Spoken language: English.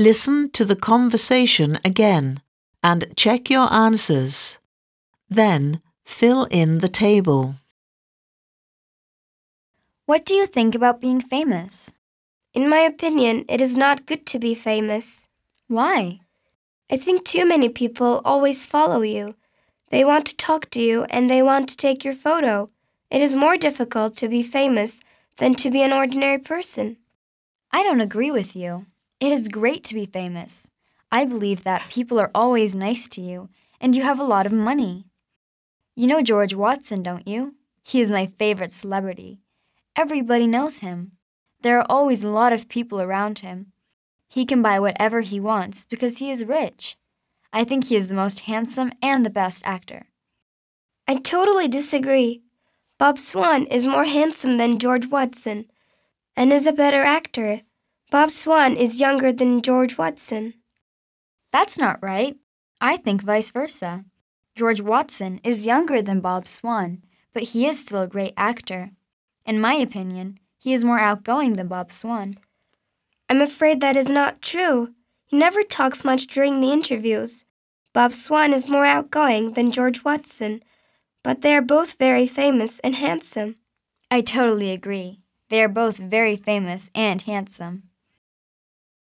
Listen to the conversation again and check your answers. Then fill in the table. What do you think about being famous? In my opinion, it is not good to be famous. Why? I think too many people always follow you. They want to talk to you and they want to take your photo. It is more difficult to be famous than to be an ordinary person. I don't agree with you. It is great to be famous. I believe that people are always nice to you and you have a lot of money. You know George Watson, don't you? He is my favorite celebrity. Everybody knows him. There are always a lot of people around him. He can buy whatever he wants because he is rich. I think he is the most handsome and the best actor. I totally disagree. Bob Swan is more handsome than George Watson and is a better actor. Bob Swan is younger than George Watson. That's not right. I think vice versa. George Watson is younger than Bob Swan, but he is still a great actor. In my opinion, he is more outgoing than Bob Swan. I'm afraid that is not true. He never talks much during the interviews. Bob Swan is more outgoing than George Watson, but they are both very famous and handsome. I totally agree. They are both very famous and handsome.